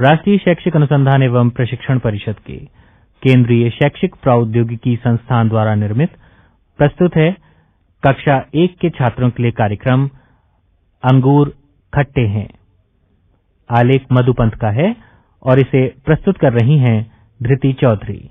राष्ट्रीय शैक्षिक अनुसंधान एवं प्रशिक्षण परिषद के केंद्रीय शैक्षिक प्रौद्योगिकी संस्थान द्वारा निर्मित प्रस्तुत है कक्षा एक के छात्रों के लिए कार्यक्रम अंगूर खट्टे हैं। आलेख मधुपंत का है और इसे प्रस्तुत कर रही हैं धृति चौधरी।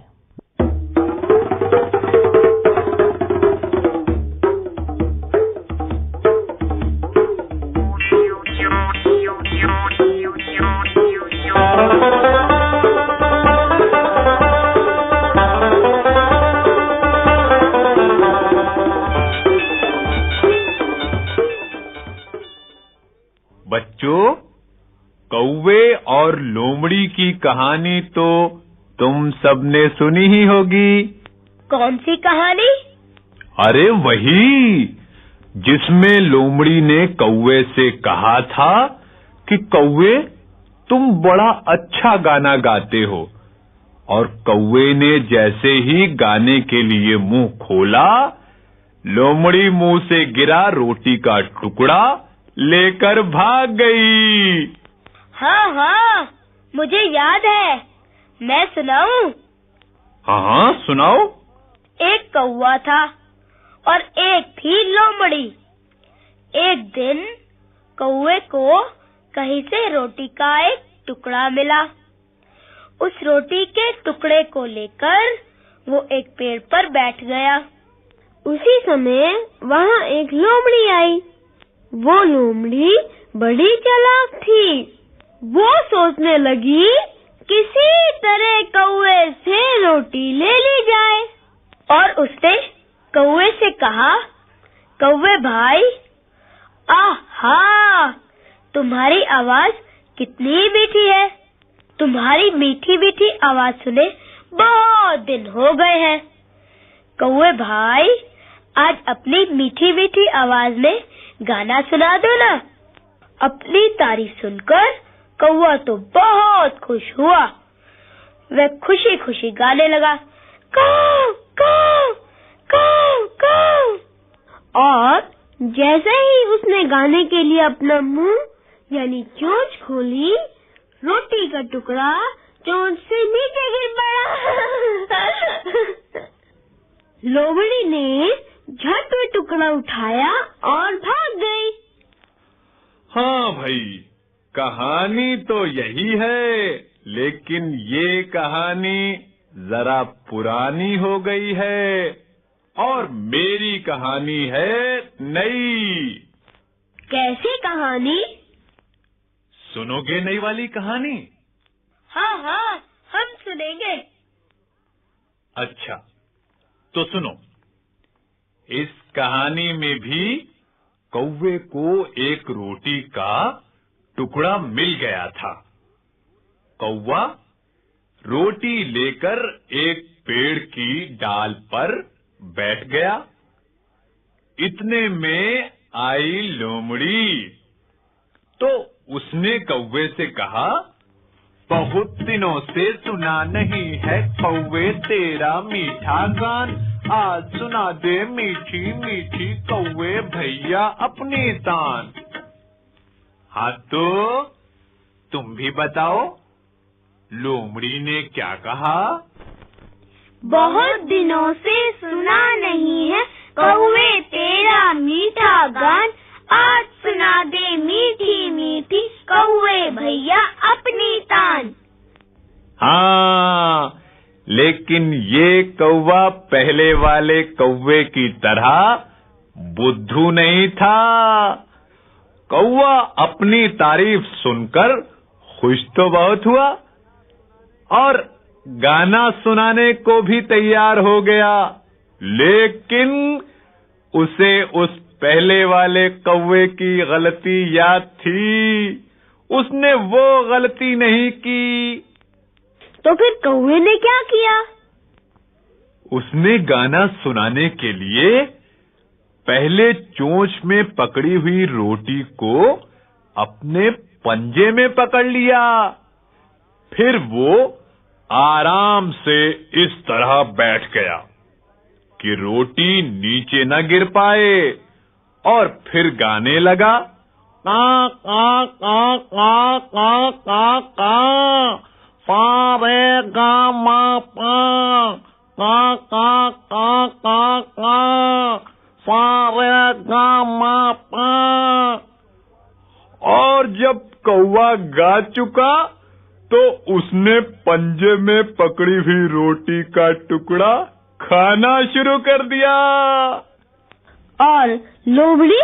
लोमड़ी की कहानी तो तुम सबने सुनी ही होगी। कौन सी कहानी? अरे वही जिसमें लोमड़ी ने कौवे से कहा था कि कौवे तुम बड़ा अच्छा गाना गाते हो। और कौवे ने जैसे ही गाने के लिए मुँह खोला लोमड़ी मुँह से गिरा रोटी का टुकड़ा लेकर भाग गई। हाँ हाँ। मुझे याद है। मैं सुनाऊं? हाँ हाँ सुनाओ। एक कौवा था और एक थी लोमड़ी। एक दिन कौवे को कहीं से रोटी का एक टुकड़ा मिला। उस रोटी के टुकड़े को लेकर वो एक पेड़ पर बैठ गया। उसी समय वहाँ एक लोमड़ी आई। वो लोमड़ी बड़ी चालाक थी। वो सोचने लगी, किसी तरह कौवे से रोटी ले ली जाए। और उसने कौवे से कहा, कौवे भाई, आहा, तुम्हारी आवाज़ कितनी मीठी है। तुम्हारी मीठी मीठी आवाज़ सुने बहुत दिन हो गए हैं। कौवे भाई, आज अपनी मीठी मीठी आवाज़ में गाना सुना दो ना। अपनी तारीफ़ सुनकर कौवा तो बहुत खुश हुआ। वह खुशी खुशी गाने लगा काऊ काऊ काऊ काऊ और जैसे ही उसने गाने के लिए अपना मुँह, यानी चोंच खोली, रोटी का टुकड़ा चोंच से नीचे गिर पड़ा। लोमड़ी ने झट में टुकड़ा उठाया और भाग गई। हाँ भाई कहानी तो यही है लेकिन ये कहानी जरा पुरानी हो गई है और मेरी कहानी है नई। कैसी कहानी? सुनोगे नई वाली कहानी? हाँ हाँ हम सुनेंगे। अच्छा तो सुनो। इस कहानी में भी कौवे को एक रोटी का टुकड़ा मिल गया था। कौवा रोटी लेकर एक पेड़ की डाल पर बैठ गया। इतने में आई लोमड़ी। तो उसने कौवे से कहा, बहुत दिनों से सुना नहीं है कौवे तेरा मीठा गान। आज सुना दे मीठी मीठी कौवे भैया अपनी तान। हाँ तो तुम भी बताओ लोमड़ी ने क्या कहा? बहुत दिनों से सुना नहीं है कौवे तेरा मीठा गान। आज सुना दे मीठी मीठी कौवे भैया अपनी तान। हाँ लेकिन ये कौवा पहले वाले कौवे की तरह बुद्धू नहीं था। कौवा अपनी तारीफ़ सुनकर खुश तो बहुत हुआ और गाना सुनाने को भी तैयार हो गया। लेकिन उसे उस पहले वाले कौवे की गलती याद थी। उसने वो गलती नहीं की। तो फिर कौवे ने क्या किया? उसने गाना सुनाने के लिए पहले चोंच में पकड़ी हुई रोटी को अपने पंजे में पकड़ लिया। फिर वो आराम से इस तरह बैठ गया कि रोटी नीचे न गिर पाए और फिर गाने लगा, का का का का का का का गा, मा, पा, का का का का का रे पा और जब कौवा गा चुका तो उसने पंजे में पकड़ी हुई रोटी का टुकड़ा खाना शुरू कर दिया। और लोमड़ी?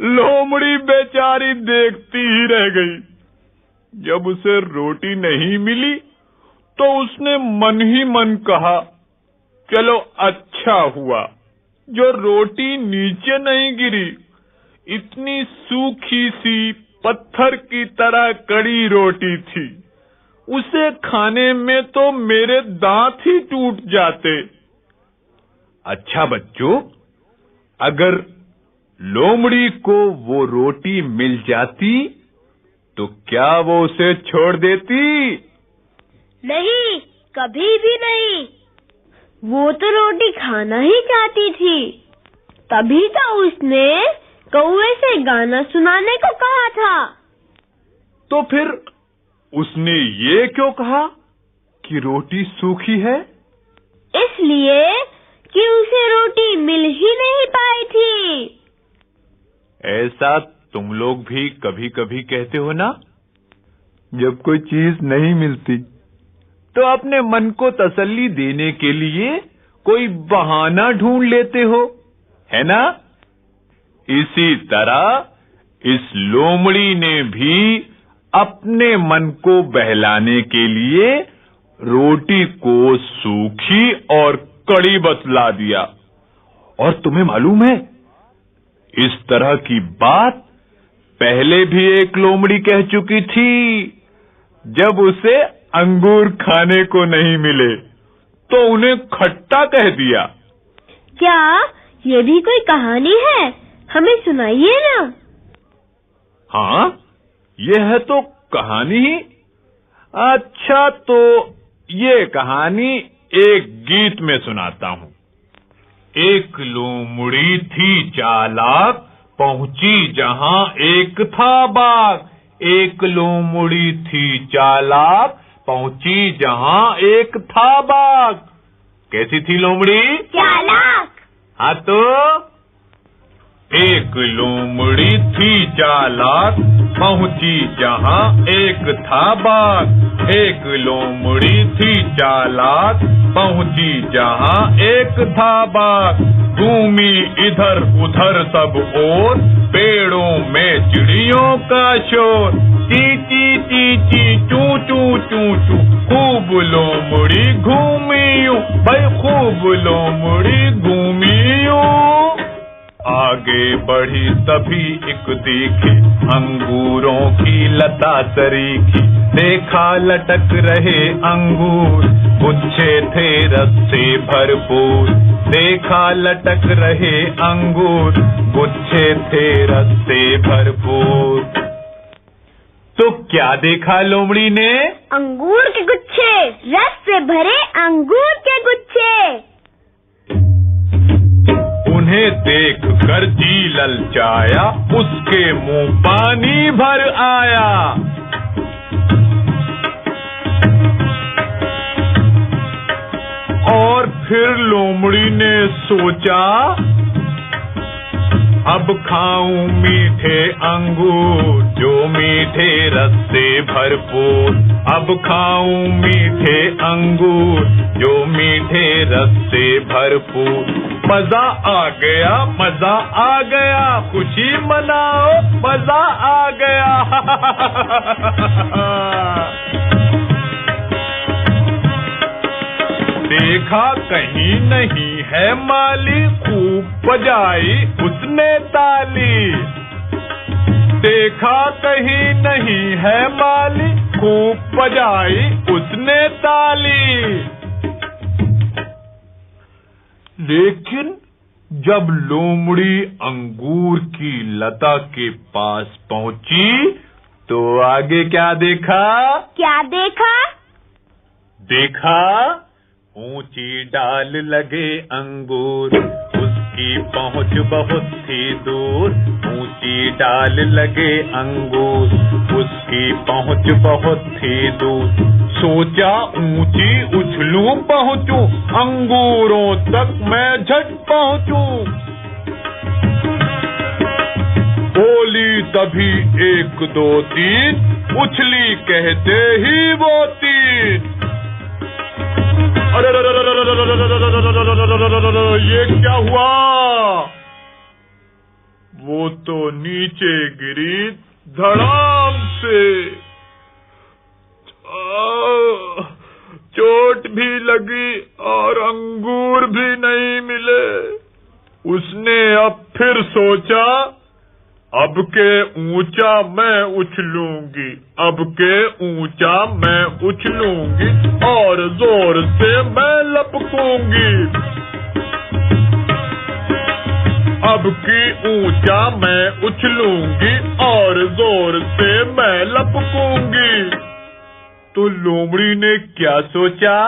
लोमड़ी बेचारी देखती ही रह गई। जब उसे रोटी नहीं मिली तो उसने मन ही मन कहा चलो अच्छा हुआ। जो रोटी नीचे नहीं गिरी, इतनी सूखी सी पत्थर की तरह कड़ी रोटी थी। उसे खाने में तो मेरे दांत ही टूट जाते। अच्छा बच्चों, अगर लोमड़ी को वो रोटी मिल जाती तो क्या वो उसे छोड़ देती? नहीं, कभी भी नहीं। वो तो रोटी खाना ही चाहती थी। तभी तो उसने कौवे से गाना सुनाने को कहा था। तो फिर उसने ये क्यों कहा कि रोटी सूखी है? इसलिए कि उसे रोटी मिल ही नहीं पाई थी। ऐसा तुम लोग भी कभी कभी कहते हो ना? जब कोई चीज़ नहीं मिलती तो अपने मन को तसल्ली देने के लिए कोई बहाना ढूंढ लेते हो, है ना? इसी तरह इस लोमड़ी ने भी अपने मन को बहलाने के लिए रोटी को सूखी और कड़ी बतला दिया। और तुम्हें मालूम है, इस तरह की बात पहले भी एक लोमड़ी कह चुकी थी, जब उसे अंगूर खाने को नहीं मिले। तो उन्हें खट्टा कह दिया। क्या? ये भी कोई कहानी है? हमें सुनाइए ना। हाँ ये है तो कहानी ही। अच्छा तो ये कहानी एक गीत में सुनाता हूँ। एक लोमड़ी थी चालाक पहुँची जहाँ एक था बाग। एक लोमड़ी थी चालाक पहुँची जहाँ एक था बाघ कैसी थी लोमड़ी? चालाक। हाँ तो? एक लोमड़ी थी चालाक, पहुँची जहाँ एक था बाग। एक लोमड़ी थी चालाक, पहुँची जहाँ एक था बाग। घूमी इधर उधर सब ओर, पेड़ों में चिड़ियों का शोर। ची ची ची ची चू चू खूब लोमड़ी घूमी भाई खूब लोमड़ी घूमी यूँ। आगे बढ़ी तभी एक देखी, अंगूरों की लता सरी की देखा लटक रहे अंगूर, गुच्छे थे रस से भरपूर। देखा लटक रहे अंगूर, गुच्छे थे रस से भरपूर। तो क्या देखा लोमड़ी ने? अंगूर के गुच्छे। ललचाया उसके मुँह पानी भर आया। और फिर लोमड़ी ने सोचा अब खाऊं मीठे अंगूर, जो मीठे रस से भरपूर। अब खाऊं मीठे अंगूर, जो मीठे रस से भरपूर। मज़ा आ गया, मज़ा आ गया, खुशी मनाओ, मज़ा आ गया। देखा कहीं नहीं है माली खूब बजाई उसने ताली। देखा कहीं नहीं है माली खूब बजाई उसने ताली। लेकिन जब लोमड़ी अंगूर की लता के पास पहुँची तो आगे क्या देखा? क्या देखा? देखा ऊँची डाल लगे अंगूर, उसकी पहुँच बहुत थी दूर। ऊँची डाल लगे अंगूर, उसकी पहुँच बहुत थी दूर। सोचा ऊँची उछलू पहुंचूं, अंगूरों तक मैं झट पहुंचूं। बोली तभी एक दो तीन उछली कहते ही वो तीन अरे, ये क्या हुआ? वो तो नीचे गिरी धड़ाम से आह, चोट भी लगी और अंगूर भी नहीं मिले उसने अब फिर सोचा अब के ऊँचा मैं उछलूँगी अब के ऊँचा मैं उछलूँगी और ज़ोर से मैं लपकूँगी। अब की ऊँचा मैं उछलूँगी और ज़ोर से मैं लपकूँगी। तो लोमड़ी ने क्या सोचा?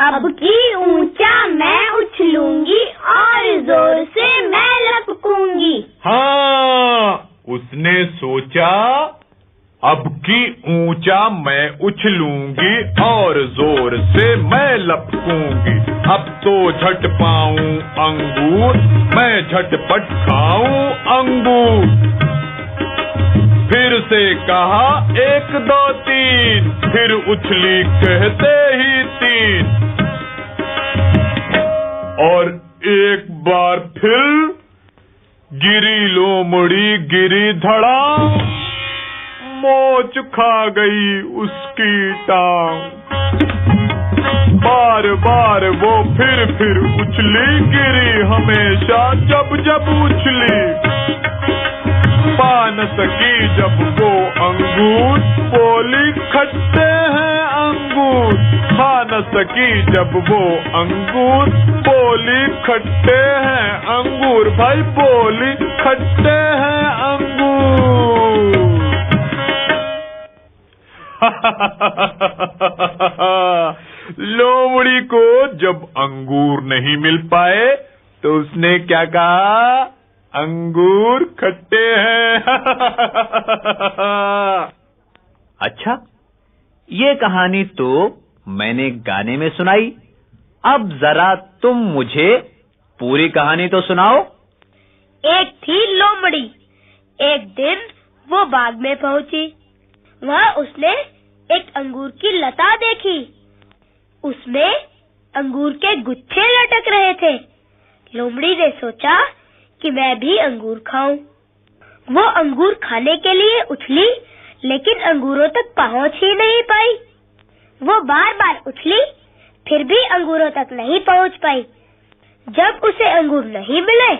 अब की ऊँचा मैं उछलूँगी और ज़ोर से मैं लपकूँगी। हाँ उसने सोचा अब की ऊँचा मैं उछलूँगी और ज़ोर से मैं लपकूँगी। अब तो झट पाऊँ अंगूर मैं झटपट खाऊं अंगूर। से कहा, एक दो तीन, फिर उछली कहते ही तीन। और एक बार फिर गिरी लोमड़ी गिरी धड़ा, मोच खा गई उसकी टांग। बार बार वो फिर फिर उछली गिरी, हमेशा जब जब उछली। पा न सकी जब वो अंगूर बोली खट्टे हैं अंगूर। खा न सकी जब वो अंगूर बोली खट्टे हैं अंगूर। भाई बोली खट्टे हैं अंगूर। लोमड़ी को जब अंगूर नहीं मिल पाए तो उसने क्या कहा? अंगूर खट्टे हैं। अच्छा ये कहानी तो मैंने गाने में सुनाई। अब जरा तुम मुझे पूरी कहानी तो सुनाओ। एक थी लोमड़ी। एक दिन वो बाग में पहुँची। वहाँ उसने एक अंगूर की लता देखी। उसमें अंगूर के गुच्छे लटक रहे थे। लोमड़ी ने सोचा कि मैं भी अंगूर खाऊं। वो अंगूर खाने के लिए उछली लेकिन अंगूरों तक पहुँच ही नहीं पाई। वो बार बार उछली फिर भी अंगूरों तक नहीं पहुँच पाई। जब उसे अंगूर नहीं मिले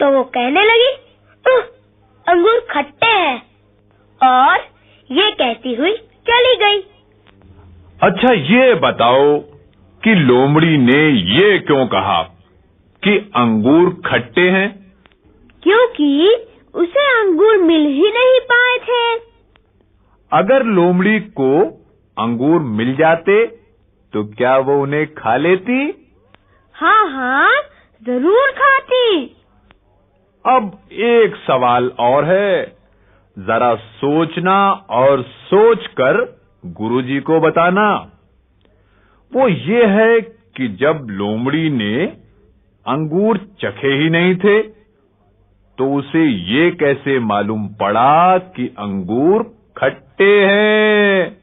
तो वो कहने लगी "उह, अंगूर खट्टे हैं। और ये कहती हुई चली गई। अच्छा ये बताओ कि लोमड़ी ने ये क्यों कहा? कि अंगूर खट्टे हैं। क्योंकि उसे अंगूर मिल ही नहीं पाए थे। अगर लोमड़ी को अंगूर मिल जाते तो क्या वो उन्हें खा लेती? हाँ हाँ ज़रूर खाती। अब एक सवाल और है। जरा सोचना और सोचकर गुरुजी को बताना। वो ये है कि जब लोमड़ी ने अंगूर चखे ही नहीं थे। तो उसे ये कैसे मालूम पड़ा कि अंगूर खट्टे हैं?